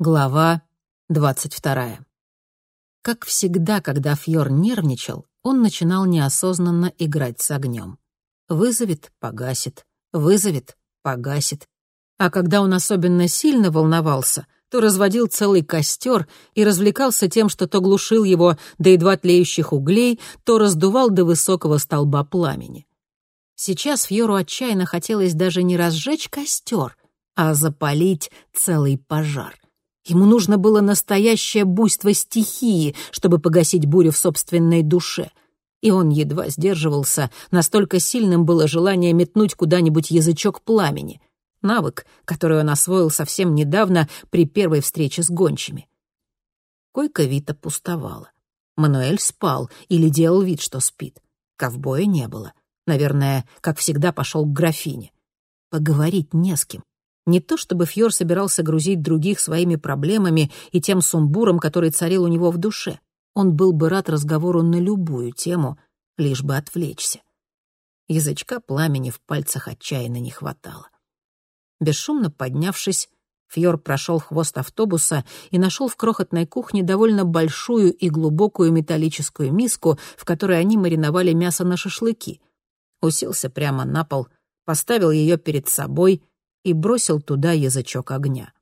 Глава двадцать вторая. Как всегда, когда Фьор нервничал, он начинал неосознанно играть с огнем. Вызовет — погасит, вызовет — погасит. А когда он особенно сильно волновался, то разводил целый костер и развлекался тем, что то глушил его до едва тлеющих углей, то раздувал до высокого столба пламени. Сейчас Фьору отчаянно хотелось даже не разжечь костер, а запалить целый пожар — Ему нужно было настоящее буйство стихии, чтобы погасить бурю в собственной душе. И он едва сдерживался, настолько сильным было желание метнуть куда-нибудь язычок пламени. Навык, который он освоил совсем недавно при первой встрече с гончими. Койка Вита пустовала. Мануэль спал или делал вид, что спит. Ковбоя не было. Наверное, как всегда, пошел к графине. Поговорить не с кем. Не то чтобы Фьор собирался грузить других своими проблемами и тем сумбуром, который царил у него в душе. Он был бы рад разговору на любую тему, лишь бы отвлечься. Язычка пламени в пальцах отчаянно не хватало. Бесшумно поднявшись, Фьор прошел хвост автобуса и нашел в крохотной кухне довольно большую и глубокую металлическую миску, в которой они мариновали мясо на шашлыки. Уселся прямо на пол, поставил ее перед собой и бросил туда язычок огня.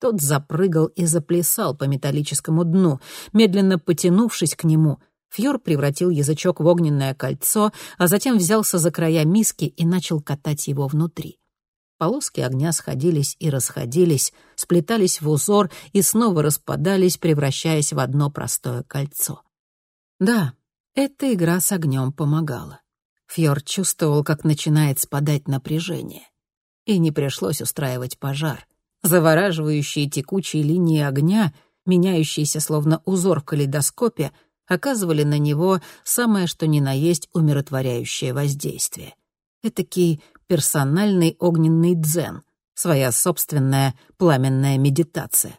Тот запрыгал и заплясал по металлическому дну. Медленно потянувшись к нему, Фьор превратил язычок в огненное кольцо, а затем взялся за края миски и начал катать его внутри. Полоски огня сходились и расходились, сплетались в узор и снова распадались, превращаясь в одно простое кольцо. Да, эта игра с огнем помогала. Фьор чувствовал, как начинает спадать напряжение и не пришлось устраивать пожар. Завораживающие текучие линии огня, меняющиеся словно узор в калейдоскопе, оказывали на него самое что ни на есть умиротворяющее воздействие. Этакий персональный огненный дзен, своя собственная пламенная медитация.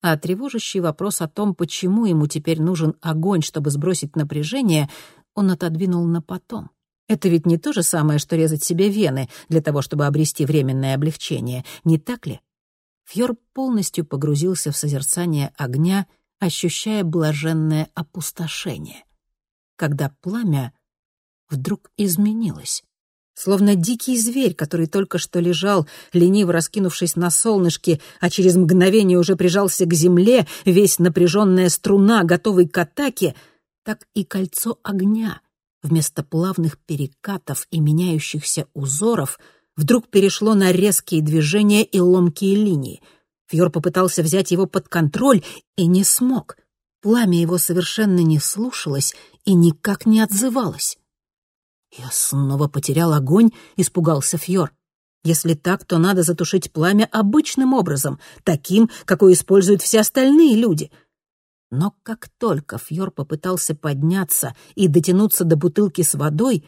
А тревожащий вопрос о том, почему ему теперь нужен огонь, чтобы сбросить напряжение, он отодвинул на потом. Это ведь не то же самое, что резать себе вены для того, чтобы обрести временное облегчение, не так ли? Фьор полностью погрузился в созерцание огня, ощущая блаженное опустошение. Когда пламя вдруг изменилось. Словно дикий зверь, который только что лежал, лениво раскинувшись на солнышке, а через мгновение уже прижался к земле, весь напряженная струна, готовый к атаке, так и кольцо огня — вместо плавных перекатов и меняющихся узоров вдруг перешло на резкие движения и ломкие линии. Фьор попытался взять его под контроль и не смог. Пламя его совершенно не слушалось и никак не отзывалось. «Я снова потерял огонь», — испугался Фьор. «Если так, то надо затушить пламя обычным образом, таким, какой используют все остальные люди». Но как только Фьор попытался подняться и дотянуться до бутылки с водой,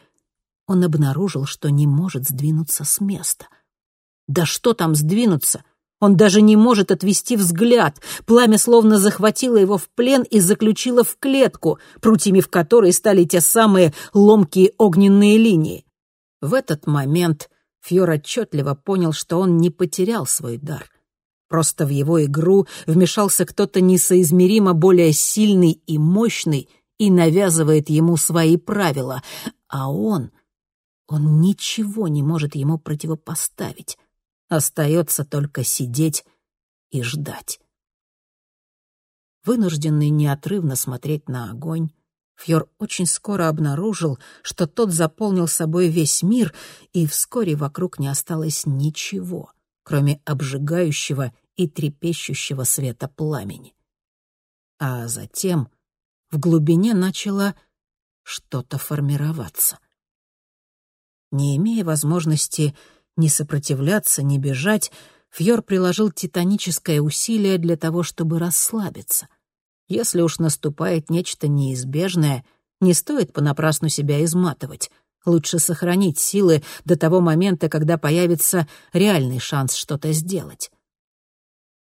он обнаружил, что не может сдвинуться с места. Да что там сдвинуться? Он даже не может отвести взгляд. Пламя словно захватило его в плен и заключило в клетку, прутьями в которой стали те самые ломкие огненные линии. В этот момент Фьор отчетливо понял, что он не потерял свой дар — Просто в его игру вмешался кто-то несоизмеримо более сильный и мощный и навязывает ему свои правила, а он... Он ничего не может ему противопоставить. Остается только сидеть и ждать. Вынужденный неотрывно смотреть на огонь, Фьор очень скоро обнаружил, что тот заполнил собой весь мир, и вскоре вокруг не осталось ничего, кроме обжигающего и трепещущего света пламени. А затем в глубине начало что-то формироваться. Не имея возможности ни сопротивляться, ни бежать, Фьор приложил титаническое усилие для того, чтобы расслабиться. Если уж наступает нечто неизбежное, не стоит понапрасну себя изматывать. Лучше сохранить силы до того момента, когда появится реальный шанс что-то сделать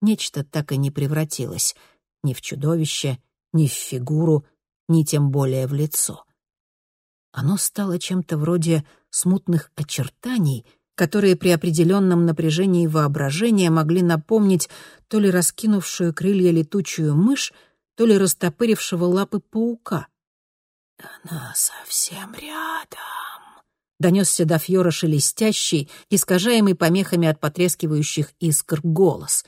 нечто так и не превратилось ни в чудовище, ни в фигуру, ни тем более в лицо. Оно стало чем-то вроде смутных очертаний, которые при определенном напряжении воображения могли напомнить то ли раскинувшую крылья летучую мышь, то ли растопырившего лапы паука. «Она совсем рядом», — донесся до Фьора шелестящий, искажаемый помехами от потрескивающих искр голос.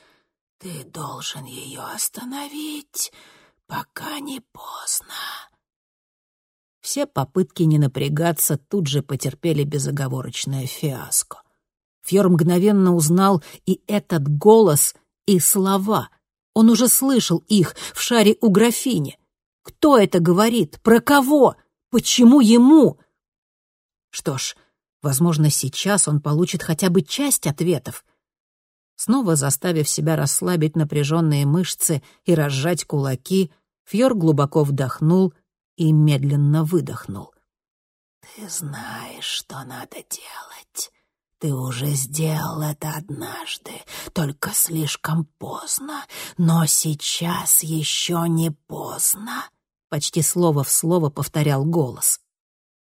«Ты должен ее остановить, пока не поздно». Все попытки не напрягаться тут же потерпели безоговорочное фиаско. Фьор мгновенно узнал и этот голос, и слова. Он уже слышал их в шаре у графини. Кто это говорит? Про кого? Почему ему? Что ж, возможно, сейчас он получит хотя бы часть ответов. Снова заставив себя расслабить напряженные мышцы и разжать кулаки, Фьор глубоко вдохнул и медленно выдохнул. «Ты знаешь, что надо делать. Ты уже сделал это однажды, только слишком поздно. Но сейчас еще не поздно», — почти слово в слово повторял голос.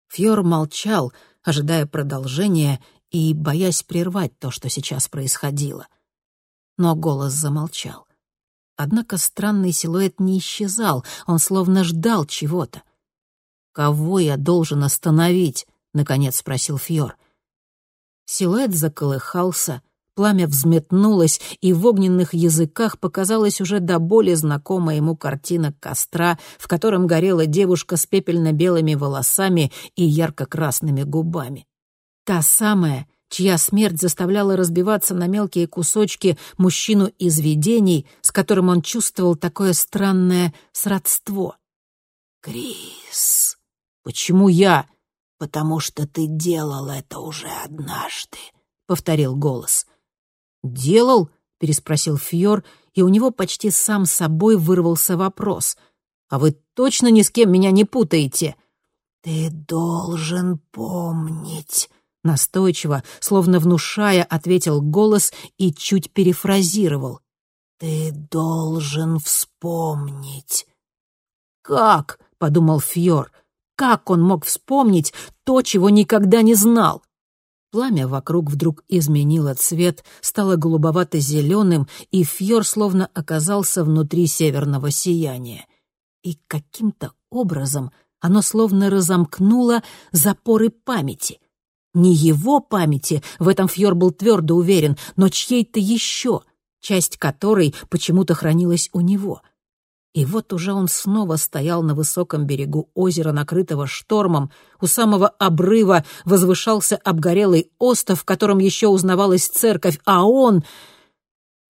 Фьор молчал, ожидая продолжения и боясь прервать то, что сейчас происходило. Но голос замолчал. Однако странный силуэт не исчезал, он словно ждал чего-то. «Кого я должен остановить?» — наконец спросил Фьор. Силуэт заколыхался, пламя взметнулось, и в огненных языках показалась уже до боли знакомая ему картина костра, в котором горела девушка с пепельно-белыми волосами и ярко-красными губами. Та самая, чья смерть заставляла разбиваться на мелкие кусочки мужчину из видений, с которым он чувствовал такое странное сродство. «Крис, почему я?» «Потому что ты делал это уже однажды», — повторил голос. «Делал?» — переспросил Фьор, и у него почти сам собой вырвался вопрос. «А вы точно ни с кем меня не путаете?» «Ты должен помнить», Настойчиво, словно внушая, ответил голос и чуть перефразировал. «Ты должен вспомнить». «Как?» — подумал Фьор. «Как он мог вспомнить то, чего никогда не знал?» Пламя вокруг вдруг изменило цвет, стало голубовато-зеленым, и Фьор словно оказался внутри северного сияния. И каким-то образом оно словно разомкнуло запоры памяти — не его памяти, в этом Фьор был твердо уверен, но чьей-то еще, часть которой почему-то хранилась у него. И вот уже он снова стоял на высоком берегу озера, накрытого штормом. У самого обрыва возвышался обгорелый остров, в котором еще узнавалась церковь, а он...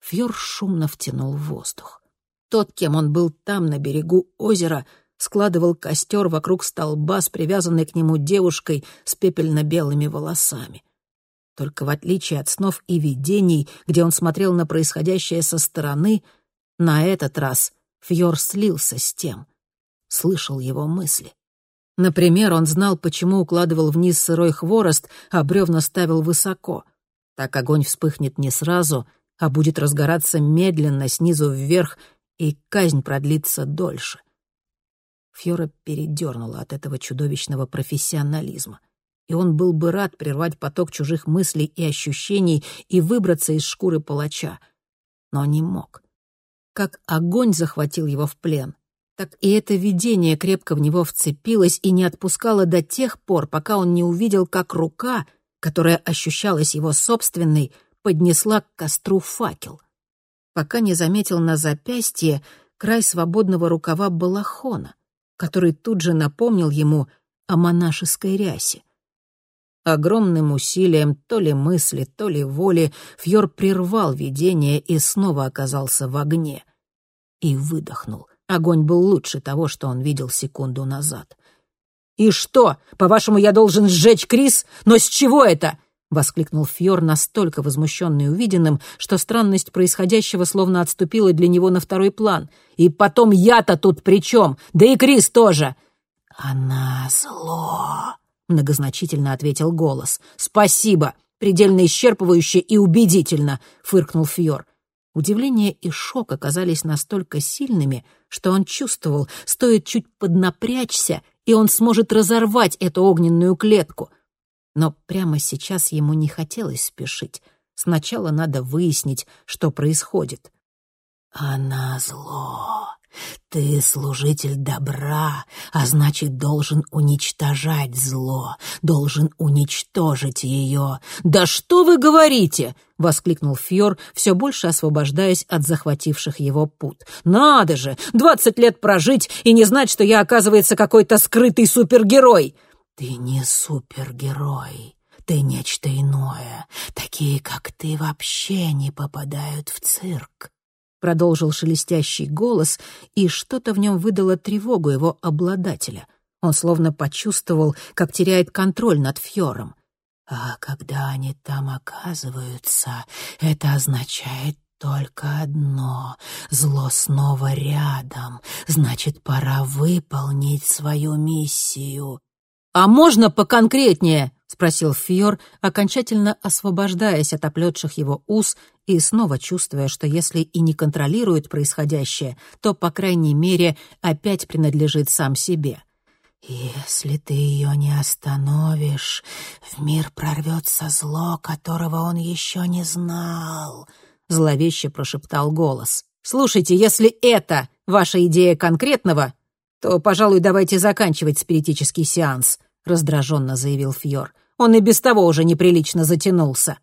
Фьор шумно втянул воздух. Тот, кем он был там, на берегу озера, складывал костер вокруг столба с привязанной к нему девушкой с пепельно-белыми волосами. Только в отличие от снов и видений, где он смотрел на происходящее со стороны, на этот раз Фьор слился с тем, слышал его мысли. Например, он знал, почему укладывал вниз сырой хворост, а бревна ставил высоко. Так огонь вспыхнет не сразу, а будет разгораться медленно снизу вверх, и казнь продлится дольше. Фьора передернула от этого чудовищного профессионализма. И он был бы рад прервать поток чужих мыслей и ощущений и выбраться из шкуры палача. Но не мог. Как огонь захватил его в плен, так и это видение крепко в него вцепилось и не отпускало до тех пор, пока он не увидел, как рука, которая ощущалась его собственной, поднесла к костру факел. Пока не заметил на запястье край свободного рукава балахона который тут же напомнил ему о монашеской рясе. Огромным усилием то ли мысли, то ли воли Фьор прервал видение и снова оказался в огне. И выдохнул. Огонь был лучше того, что он видел секунду назад. «И что, по-вашему, я должен сжечь Крис? Но с чего это?» — воскликнул Фьор, настолько возмущенный увиденным, что странность происходящего словно отступила для него на второй план. «И потом я-то тут при чем? Да и Крис тоже!» «Она зло», — многозначительно ответил голос. «Спасибо! Предельно исчерпывающе и убедительно!» — фыркнул Фьор. Удивление и шок оказались настолько сильными, что он чувствовал, стоит чуть поднапрячься, и он сможет разорвать эту огненную клетку — Но прямо сейчас ему не хотелось спешить. Сначала надо выяснить, что происходит. «Она зло. Ты служитель добра, а значит, должен уничтожать зло, должен уничтожить ее». «Да что вы говорите!» — воскликнул Фьор, все больше освобождаясь от захвативших его пут. «Надо же! Двадцать лет прожить и не знать, что я, оказывается, какой-то скрытый супергерой!» «Ты не супергерой. Ты нечто иное. Такие, как ты, вообще не попадают в цирк. — продолжил шелестящий голос, и что-то в нем выдало тревогу его обладателя. Он словно почувствовал, как теряет контроль над Фьором. «А когда они там оказываются, это означает только одно — зло снова рядом, значит, пора выполнить свою миссию». «А можно поконкретнее?» — спросил Фьор, окончательно освобождаясь от оплетших его уз и снова чувствуя, что если и не контролирует происходящее, то, по крайней мере, опять принадлежит сам себе. «Если ты ее не остановишь, в мир прорвется зло, которого он еще не знал», — зловеще прошептал голос. «Слушайте, если это ваша идея конкретного, то, пожалуй, давайте заканчивать спиритический сеанс», — раздраженно заявил Фьор. «Он и без того уже неприлично затянулся».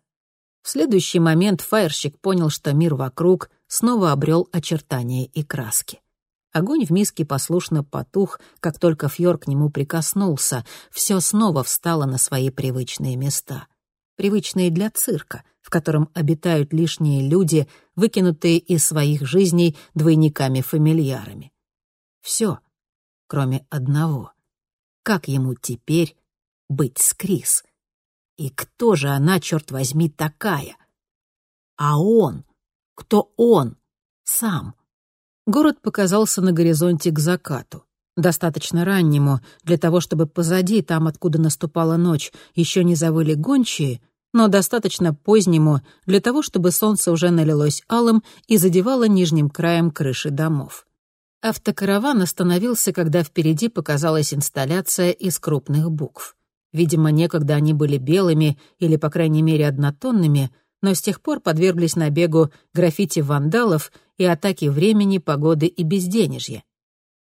В следующий момент фаерщик понял, что мир вокруг снова обрел очертания и краски. Огонь в миске послушно потух, как только Фьор к нему прикоснулся. Все снова встало на свои привычные места. Привычные для цирка, в котором обитают лишние люди, выкинутые из своих жизней двойниками-фамильярами. Все, кроме одного. Как ему теперь быть с Крис? — и кто же она, черт возьми, такая? А он? Кто он? Сам? Город показался на горизонте к закату. Достаточно раннему для того, чтобы позади, там, откуда наступала ночь, еще не завыли гончие, но достаточно позднему для того, чтобы солнце уже налилось алым и задевало нижним краем крыши домов. Автокараван остановился, когда впереди показалась инсталляция из крупных букв. Видимо, некогда они были белыми или, по крайней мере, однотонными, но с тех пор подверглись набегу граффити вандалов и атаки времени, погоды и безденежья.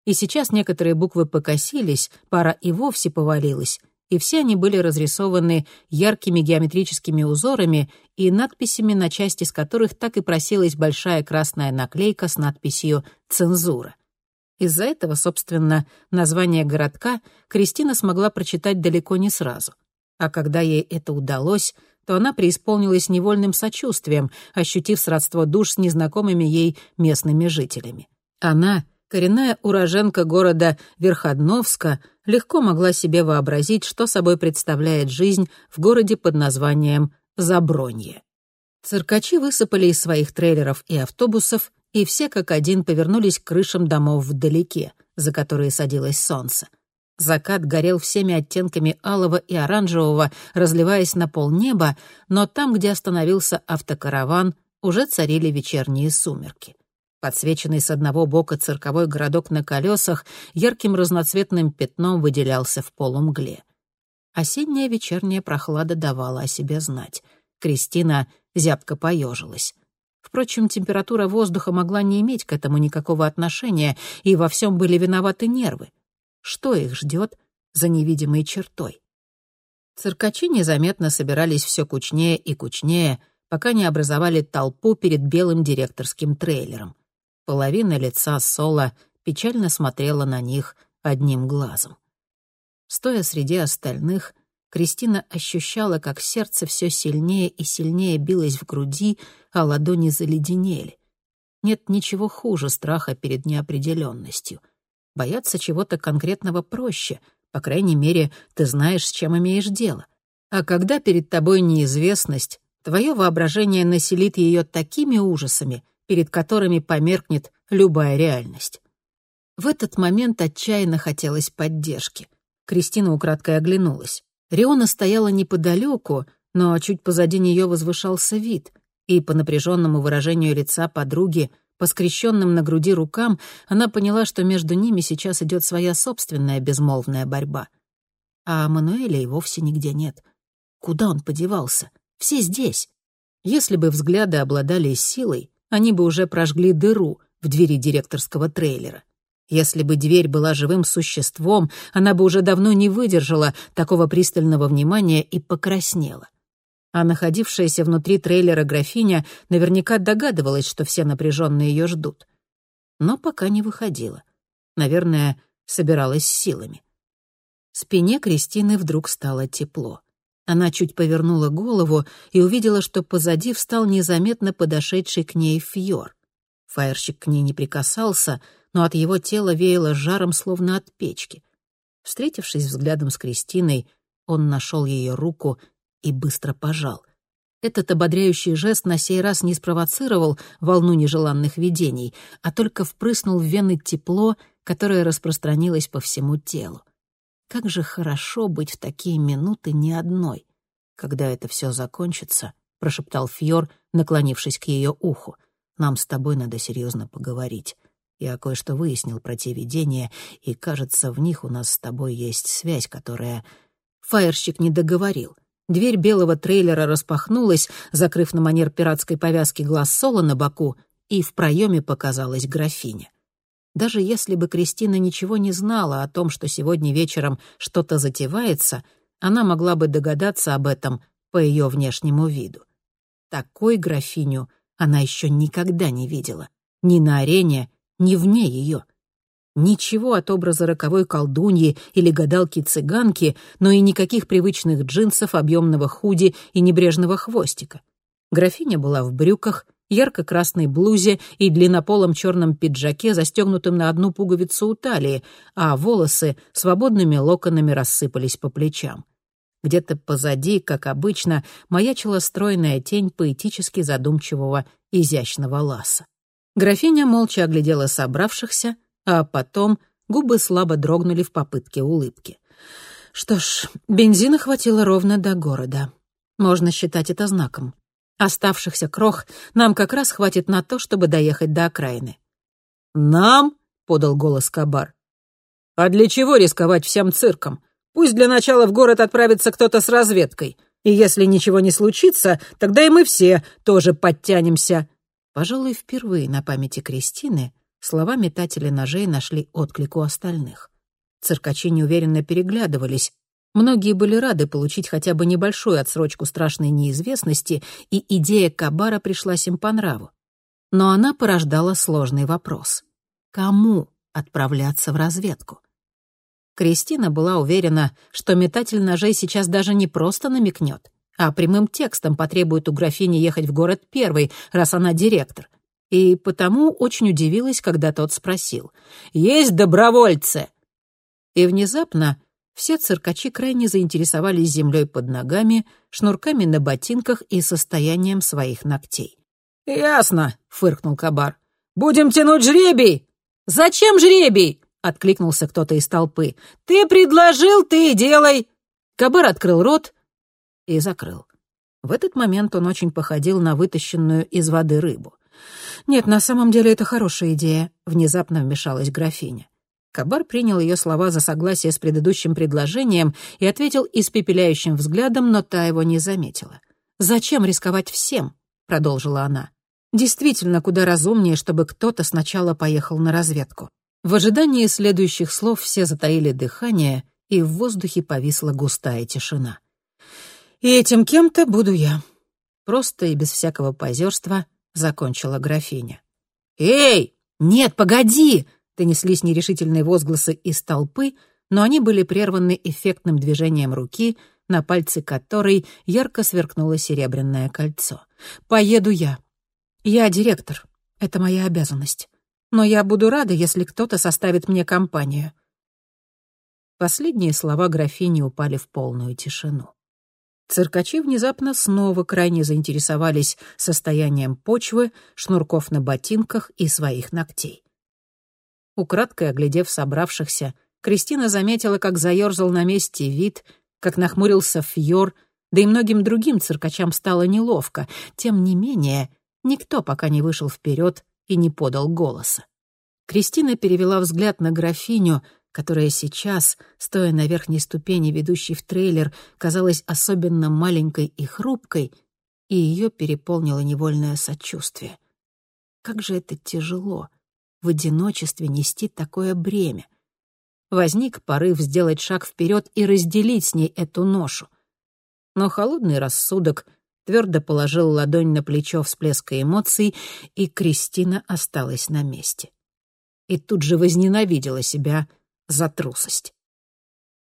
И сейчас некоторые буквы покосились, пара и вовсе повалилась, и все они были разрисованы яркими геометрическими узорами и надписями, на части из которых так и просилась большая красная наклейка с надписью «Цензура». Из-за этого, собственно, название городка Кристина смогла прочитать далеко не сразу. А когда ей это удалось, то она преисполнилась невольным сочувствием, ощутив сродство душ с незнакомыми ей местными жителями. Она, коренная уроженка города Верходновска, легко могла себе вообразить, что собой представляет жизнь в городе под названием Забронье. Циркачи высыпали из своих трейлеров и автобусов и все как один повернулись к крышам домов вдалеке, за которые садилось солнце. Закат горел всеми оттенками алого и оранжевого, разливаясь на полнеба, но там, где остановился автокараван, уже царили вечерние сумерки. Подсвеченный с одного бока цирковой городок на колесах ярким разноцветным пятном выделялся в полумгле. Осенняя вечерняя прохлада давала о себе знать. Кристина зябко поежилась. Впрочем, температура воздуха могла не иметь к этому никакого отношения, и во всем были виноваты нервы. Что их ждет за невидимой чертой? Циркачи незаметно собирались все кучнее и кучнее, пока не образовали толпу перед белым директорским трейлером. Половина лица Соло печально смотрела на них одним глазом. Стоя среди остальных, Кристина ощущала, как сердце все сильнее и сильнее билось в груди, а ладони заледенели. Нет ничего хуже страха перед неопределенностью. Бояться чего-то конкретного проще, по крайней мере, ты знаешь, с чем имеешь дело. А когда перед тобой неизвестность, твое воображение населит ее такими ужасами, перед которыми померкнет любая реальность. В этот момент отчаянно хотелось поддержки. Кристина украдкой оглянулась. Риона стояла неподалеку, но чуть позади нее возвышался вид, и по напряженному выражению лица подруги, по скрещенным на груди рукам, она поняла, что между ними сейчас идет своя собственная безмолвная борьба. А Мануэля и вовсе нигде нет. Куда он подевался? Все здесь. Если бы взгляды обладали силой, они бы уже прожгли дыру в двери директорского трейлера. Если бы дверь была живым существом, она бы уже давно не выдержала такого пристального внимания и покраснела. А находившаяся внутри трейлера графиня наверняка догадывалась, что все напряженно ее ждут. Но пока не выходила. Наверное, собиралась силами. Спине Кристины вдруг стало тепло. Она чуть повернула голову и увидела, что позади встал незаметно подошедший к ней Фьор. Фаерщик к ней не прикасался, но от его тела веяло жаром, словно от печки. Встретившись взглядом с Кристиной, он нашел ее руку и быстро пожал. Этот ободряющий жест на сей раз не спровоцировал волну нежеланных видений, а только впрыснул в вены тепло, которое распространилось по всему телу. Как же хорошо быть в такие минуты не одной. Когда это все закончится, — прошептал Фьор, наклонившись к ее уху, — нам с тобой надо серьезно поговорить. Я кое-что выяснил про те видения, и, кажется, в них у нас с тобой есть связь, которая... Фаерщик не договорил. Дверь белого трейлера распахнулась, закрыв на манер пиратской повязки глаз Соло на боку, и в проеме показалась графиня. Даже если бы Кристина ничего не знала о том, что сегодня вечером что-то затевается, она могла бы догадаться об этом по ее внешнему виду. Такой графиню она еще никогда не видела. Ни на арене, ни вне ее. Ничего от образа роковой колдуньи или гадалки-цыганки, но и никаких привычных джинсов, объемного худи и небрежного хвостика. Графиня была в брюках, ярко-красной блузе и длиннополом черном пиджаке, застегнутым на одну пуговицу у талии, а волосы свободными локонами рассыпались по плечам. Где-то позади, как обычно, маячила стройная тень поэтически задумчивого изящного ласа. Графиня молча оглядела собравшихся, а потом губы слабо дрогнули в попытке улыбки. Что ж, бензина хватило ровно до города. Можно считать это знаком. Оставшихся крох нам как раз хватит на то, чтобы доехать до окраины. «Нам?» — подал голос Кабар. «А для чего рисковать всем цирком? Пусть для начала в город отправится кто-то с разведкой. И если ничего не случится, тогда и мы все тоже подтянемся». Пожалуй, впервые на памяти Кристины слова метателя ножей нашли отклик у остальных. Циркачи неуверенно переглядывались, Многие были рады получить хотя бы небольшую отсрочку страшной неизвестности, и идея Кабара пришлась им по нраву. Но она порождала сложный вопрос. Кому отправляться в разведку? Кристина была уверена, что метатель ножей сейчас даже не просто намекнет, а прямым текстом потребует у графини ехать в город первой, раз она директор. И потому очень удивилась, когда тот спросил «Есть добровольцы?» И внезапно все циркачи крайне заинтересовались землей под ногами, шнурками на ботинках и состоянием своих ногтей. «Ясно», — фыркнул Кабар. «Будем тянуть жребий!» «Зачем жребий?» — откликнулся кто-то из толпы. «Ты предложил, ты и делай!» Кабар открыл рот и закрыл. В этот момент он очень походил на вытащенную из воды рыбу. «Нет, на самом деле это хорошая идея», — внезапно вмешалась графиня. Кабар принял ее слова за согласие с предыдущим предложением и ответил испепеляющим взглядом, но та его не заметила. «Зачем рисковать всем?» — продолжила она. «Действительно, куда разумнее, чтобы кто-то сначала поехал на разведку». В ожидании следующих слов все затаили дыхание, и в воздухе повисла густая тишина. «И этим кем-то буду я». Просто и без всякого позерства закончила графиня. «Эй! Нет, погоди!» Донеслись нерешительные возгласы из толпы, но они были прерваны эффектным движением руки, на пальце которой ярко сверкнуло серебряное кольцо. «Поеду я. Я директор. Это моя обязанность. Но я буду рада, если кто-то составит мне компанию». Последние слова графини упали в полную тишину. Циркачи внезапно снова крайне заинтересовались состоянием почвы, шнурков на ботинках и своих ногтей. Украдкой оглядев собравшихся, Кристина заметила, как заерзал на месте вид, как нахмурился Фьор, да и многим другим циркачам стало неловко. Тем не менее, никто пока не вышел вперед и не подал голоса. Кристина перевела взгляд на графиню, которая сейчас, стоя на верхней ступени, ведущей в трейлер, казалась особенно маленькой и хрупкой, и ее переполнило невольное сочувствие. Как же это тяжело в одиночестве нести такое бремя. Возник порыв сделать шаг вперед и разделить с ней эту ношу. Но холодный рассудок твердо положил ладонь на плечо всплеска эмоций, и Кристина осталась на месте. И тут же возненавидела себя за трусость.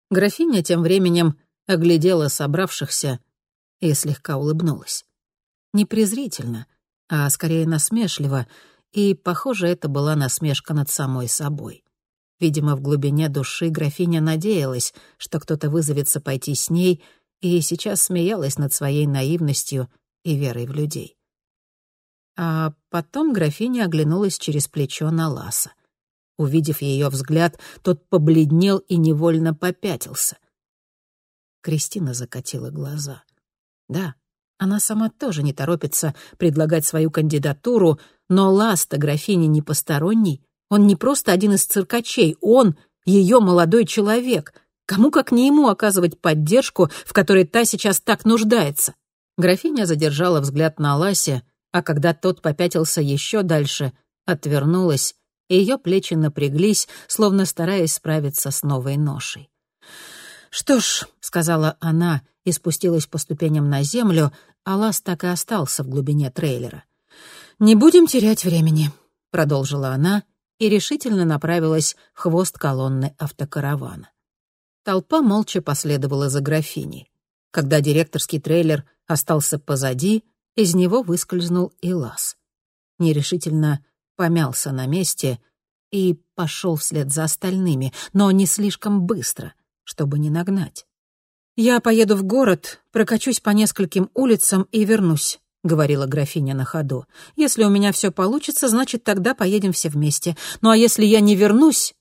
Графиня тем временем оглядела собравшихся и слегка улыбнулась. Не презрительно, а скорее насмешливо, и, похоже, это была насмешка над самой собой. Видимо, в глубине души графиня надеялась, что кто-то вызовется пойти с ней — и сейчас смеялась над своей наивностью и верой в людей. А потом графиня оглянулась через плечо на Ласа. Увидев ее взгляд, тот побледнел и невольно попятился. Кристина закатила глаза. Да, она сама тоже не торопится предлагать свою кандидатуру, но Ласта графиня не посторонний, он не просто один из циркачей, он — ее молодой человек — Кому как не ему оказывать поддержку, в которой та сейчас так нуждается? Графиня задержала взгляд на Ласе, а когда тот попятился еще дальше, отвернулась, ее плечи напряглись, словно стараясь справиться с новой ношей. «Что ж», — сказала она и спустилась по ступеням на землю, а Лас так и остался в глубине трейлера. «Не будем терять времени», — продолжила она и решительно направилась в хвост колонны автокаравана. Толпа молча последовала за графиней. Когда директорский трейлер остался позади, из него выскользнул и лаз. Нерешительно помялся на месте и пошел вслед за остальными, но не слишком быстро, чтобы не нагнать. «Я поеду в город, прокачусь по нескольким улицам и вернусь», — говорила графиня на ходу. «Если у меня все получится, значит, тогда поедем все вместе. Ну а если я не вернусь,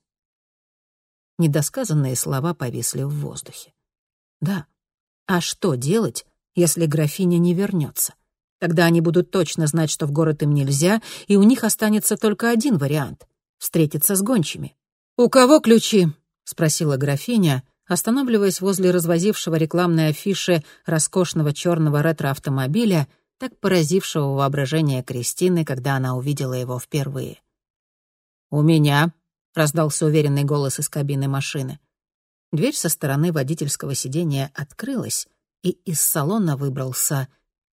Недосказанные слова повисли в воздухе. Да, а что делать, если графиня не вернется? Тогда они будут точно знать, что в город им нельзя, и у них останется только один вариант — встретиться с гончими. «У кого ключи?» — спросила графиня, останавливаясь возле развозившего рекламной афиши роскошного черного ретро-автомобиля, так поразившего воображение Кристины, когда она увидела его впервые. «У меня», раздался уверенный голос из кабины машины. Дверь со стороны водительского сидения открылась, и из салона выбрался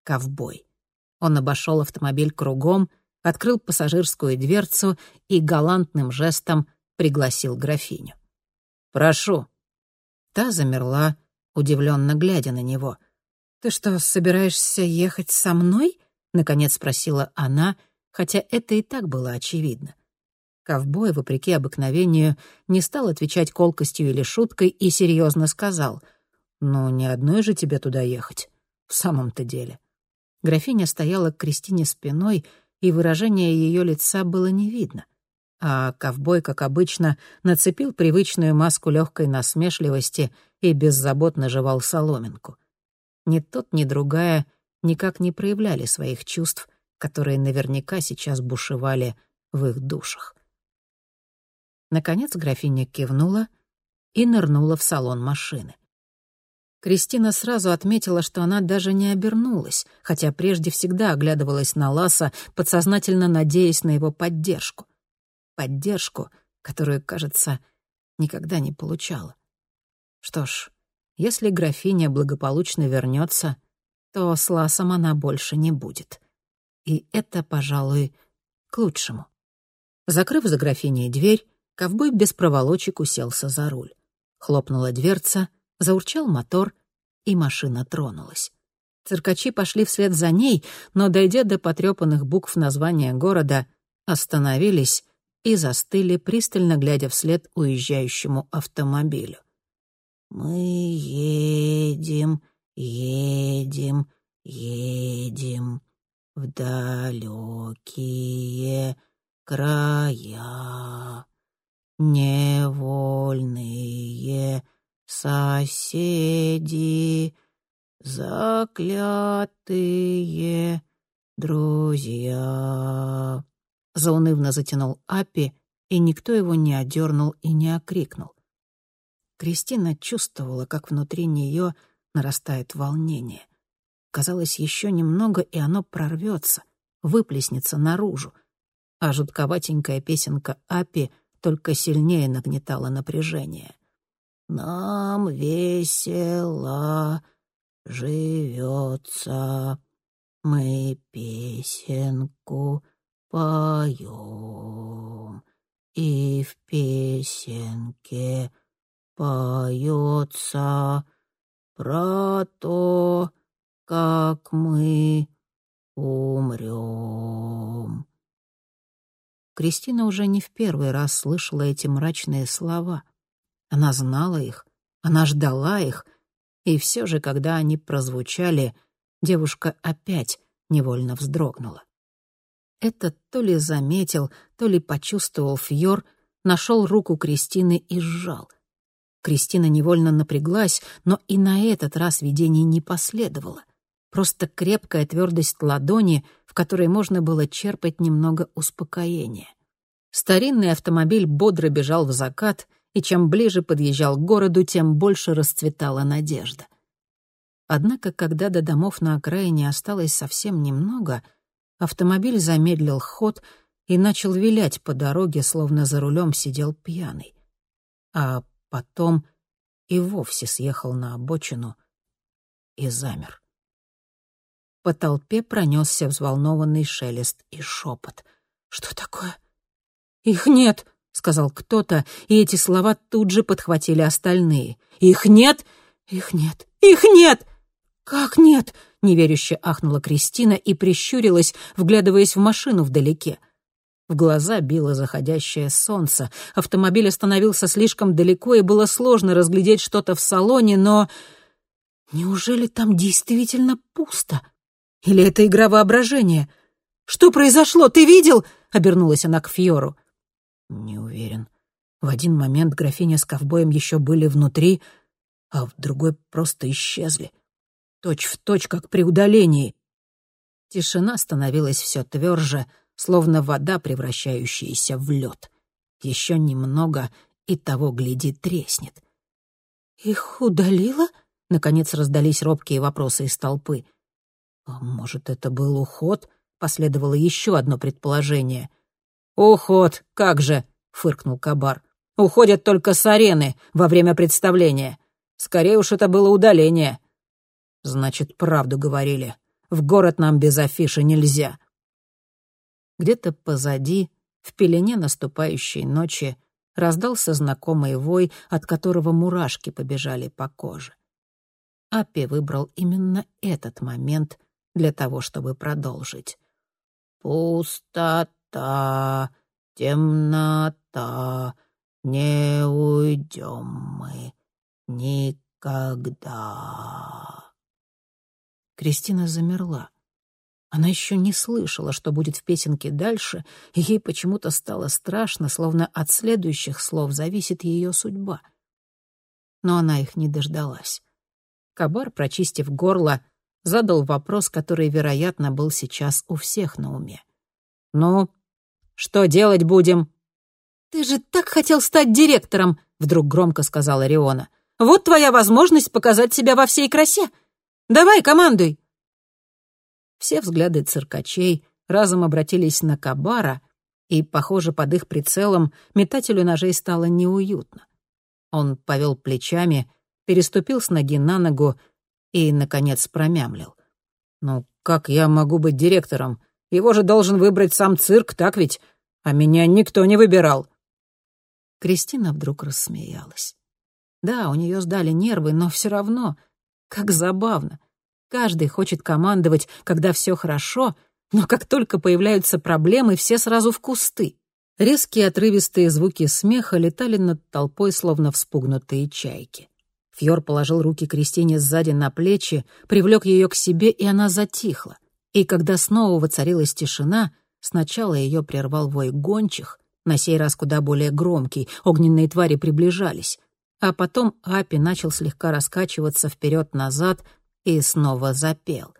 ковбой. Он обошел автомобиль кругом, открыл пассажирскую дверцу и галантным жестом пригласил графиню. «Прошу». Та замерла, удивленно глядя на него. «Ты что, собираешься ехать со мной?» — наконец спросила она, хотя это и так было очевидно. Ковбой, вопреки обыкновению, не стал отвечать колкостью или шуткой и серьезно сказал, «Ну, не одной же тебе туда ехать. В самом-то деле». Графиня стояла к Кристине спиной, и выражение ее лица было не видно. А ковбой, как обычно, нацепил привычную маску легкой насмешливости и беззаботно жевал соломинку. Ни тот, ни другая никак не проявляли своих чувств, которые наверняка сейчас бушевали в их душах. Наконец графиня кивнула и нырнула в салон машины. Кристина сразу отметила, что она даже не обернулась, хотя прежде всегда оглядывалась на Ласа, подсознательно надеясь на его поддержку. Поддержку, которую, кажется, никогда не получала. Что ж, если графиня благополучно вернется, то с Ласом она больше не будет. И это, пожалуй, к лучшему. Закрыв за графиней дверь, Ковбой без проволочек уселся за руль. Хлопнула дверца, заурчал мотор, и машина тронулась. Циркачи пошли вслед за ней, но, дойдя до потрепанных букв названия города, остановились и застыли, пристально глядя вслед уезжающему автомобилю. «Мы едем, едем, едем в далекие края» невольные соседи, заклятые друзья. Заунывно затянул Аппи, и никто его не одернул и не окрикнул. Кристина чувствовала, как внутри нее нарастает волнение. Казалось, еще немного, и оно прорвется, выплеснется наружу. А жутковатенькая песенка Апи только сильнее нагнетала напряжение. «Нам весело живется, мы песенку поем, и в песенке поется про то, как мы умрем. Кристина уже не в первый раз слышала эти мрачные слова. Она знала их, она ждала их, и все же, когда они прозвучали, девушка опять невольно вздрогнула. Это то ли заметил, то ли почувствовал Фьор, нашел руку Кристины и сжал. Кристина невольно напряглась, но и на этот раз видение не последовало. Просто крепкая твердость ладони, в которой можно было черпать немного успокоения. Старинный автомобиль бодро бежал в закат, и чем ближе подъезжал к городу, тем больше расцветала надежда. Однако, когда до домов на окраине осталось совсем немного, автомобиль замедлил ход и начал вилять по дороге, словно за рулем сидел пьяный. А потом и вовсе съехал на обочину и замер. По толпе пронесся взволнованный шелест и шепот. «Что такое?» «Их нет», — сказал кто-то, и эти слова тут же подхватили остальные. «Их нет! Их нет! Их нет!» «Как нет?» — неверяще ахнула Кристина и прищурилась, вглядываясь в машину вдалеке. В глаза било заходящее солнце. Автомобиль остановился слишком далеко, и было сложно разглядеть что-то в салоне, но... Неужели там действительно пусто? Или это игра воображения? «Что произошло? Ты видел?» — обернулась она к Фьору. «Не уверен. В один момент графиня с ковбоем еще были внутри, а в другой просто исчезли. Точь в точь, как при удалении». Тишина становилась все тверже, словно вода, превращающаяся в лед. Еще немного, и того, гляди, треснет. «Их удалило?» — наконец раздались робкие вопросы из толпы. «А может, это был уход?» — последовало еще одно предположение. «Уход, как же!» — фыркнул Кабар. «Уходят только с арены во время представления. Скорее уж это было удаление». «Значит, правду говорили. В город нам без афиши нельзя». Где-то позади, в пелене наступающей ночи, раздался знакомый вой, от которого мурашки побежали по коже. Аппи выбрал именно этот момент — для того, чтобы продолжить. «Пустота, темнота, не уйдем мы никогда». Кристина замерла. Она еще не слышала, что будет в песенке дальше, и ей почему-то стало страшно, словно от следующих слов зависит ее судьба. Но она их не дождалась. Кабар, прочистив горло, задал вопрос, который, вероятно, был сейчас у всех на уме. «Ну, что делать будем?» «Ты же так хотел стать директором!» — вдруг громко сказала Риона. «Вот твоя возможность показать себя во всей красе! Давай, командуй!» Все взгляды циркачей разом обратились на Кабара, и, похоже, под их прицелом метателю ножей стало неуютно. Он повел плечами, переступил с ноги на ногу и, наконец, промямлил. «Ну, как я могу быть директором? Его же должен выбрать сам цирк, так ведь? А меня никто не выбирал». Кристина вдруг рассмеялась. Да, у нее сдали нервы, но все равно, как забавно. Каждый хочет командовать, когда все хорошо, но как только появляются проблемы, все сразу в кусты. Резкие отрывистые звуки смеха летали над толпой, словно вспугнутые чайки. Фьор положил руки Кристине сзади на плечи, привлек ее к себе, и она затихла. И когда снова воцарилась тишина, сначала ее прервал вой гончих, на сей раз куда более громкий, огненные твари приближались, а потом Апи начал слегка раскачиваться вперед-назад и снова запел.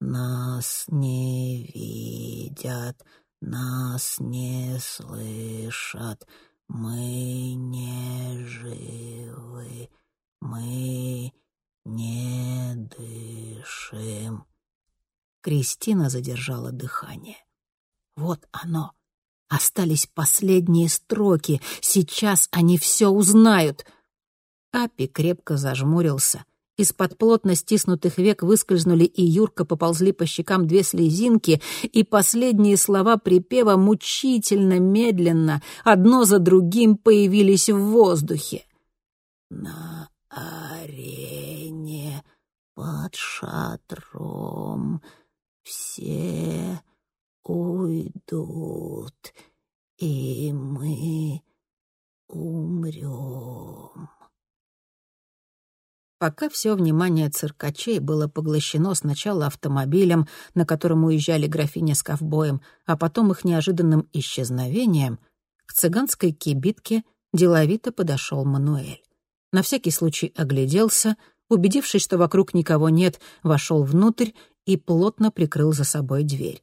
«Нас не видят, нас не слышат, Мы не живы, мы не дышим. Кристина задержала дыхание. Вот оно. Остались последние строки. Сейчас они все узнают. Апи крепко зажмурился. Из-под плотно стиснутых век выскользнули и Юрка поползли по щекам две слезинки, и последние слова припева мучительно, медленно, одно за другим появились в воздухе. «На арене под шатром все уйдут, и мы умрем». Пока все внимание циркачей было поглощено сначала автомобилем, на котором уезжали графиня с ковбоем, а потом их неожиданным исчезновением, к цыганской кибитке деловито подошел Мануэль. На всякий случай огляделся, убедившись, что вокруг никого нет, вошел внутрь и плотно прикрыл за собой дверь.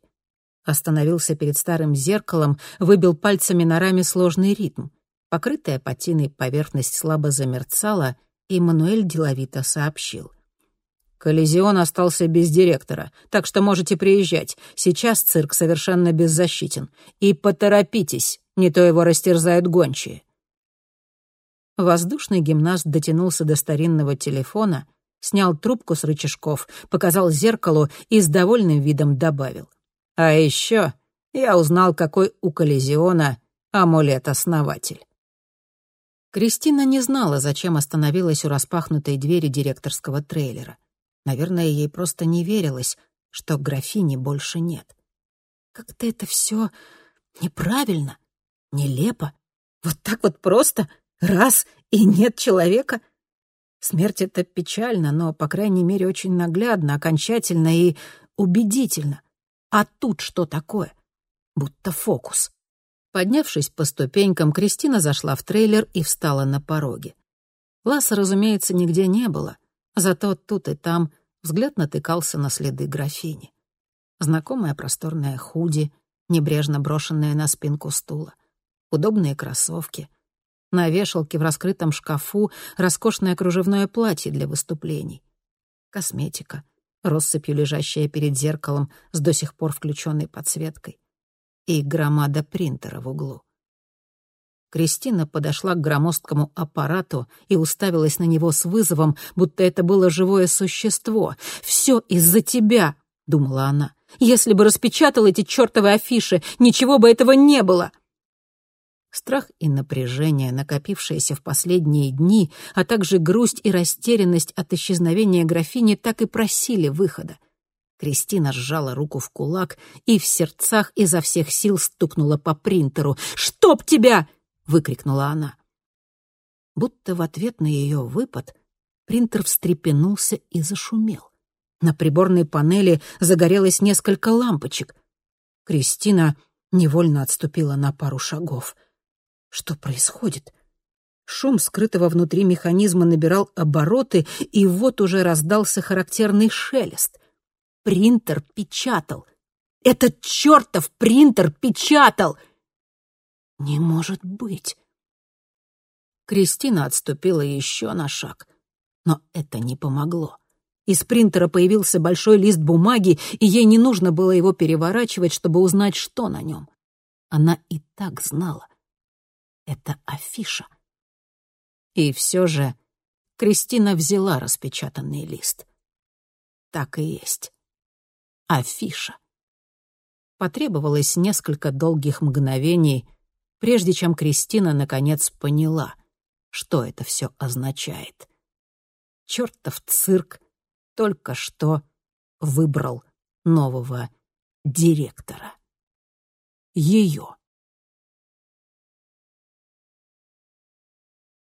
Остановился перед старым зеркалом, выбил пальцами на раме сложный ритм. Покрытая патиной поверхность слабо замерцала — и Мануэль деловито сообщил. «Коллизион остался без директора, так что можете приезжать. Сейчас цирк совершенно беззащитен. И поторопитесь, не то его растерзают гончие». Воздушный гимнаст дотянулся до старинного телефона, снял трубку с рычажков, показал зеркалу и с довольным видом добавил. «А еще я узнал, какой у Коллизиона амулет-основатель». Кристина не знала, зачем остановилась у распахнутой двери директорского трейлера. Наверное, ей просто не верилось, что графини больше нет. Как-то это все неправильно, нелепо. Вот так вот просто раз и нет человека. Смерть — это печально, но, по крайней мере, очень наглядно, окончательно и убедительно. А тут что такое? Будто фокус. Поднявшись по ступенькам, Кристина зашла в трейлер и встала на пороге. Ласа, разумеется, нигде не было, зато тут и там взгляд натыкался на следы графини. Знакомая просторная худи, небрежно брошенная на спинку стула, удобные кроссовки, на вешалке в раскрытом шкафу роскошное кружевное платье для выступлений, косметика, россыпью лежащая перед зеркалом с до сих пор включенной подсветкой, и громада принтера в углу. Кристина подошла к громоздкому аппарату и уставилась на него с вызовом, будто это было живое существо. «Все из-за тебя!» — думала она. «Если бы распечатал эти чертовы афиши, ничего бы этого не было!» Страх и напряжение, накопившиеся в последние дни, а также грусть и растерянность от исчезновения графини так и просили выхода. Кристина сжала руку в кулак и в сердцах изо всех сил стукнула по принтеру. «Чтоб тебя!» — выкрикнула она. Будто в ответ на ее выпад принтер встрепенулся и зашумел. На приборной панели загорелось несколько лампочек. Кристина невольно отступила на пару шагов. Что происходит? Шум скрытого внутри механизма набирал обороты, и вот уже раздался характерный шелест. Принтер печатал. Этот чертов принтер печатал! Не может быть. Кристина отступила еще на шаг, но это не помогло. Из принтера появился большой лист бумаги, и ей не нужно было его переворачивать, чтобы узнать, что на нем. Она и так знала. Это афиша. И все же Кристина взяла распечатанный лист. Так и есть афиша. Потребовалось несколько долгих мгновений, прежде чем Кристина наконец поняла, что это все означает. Чертов цирк только что выбрал нового директора. Ее.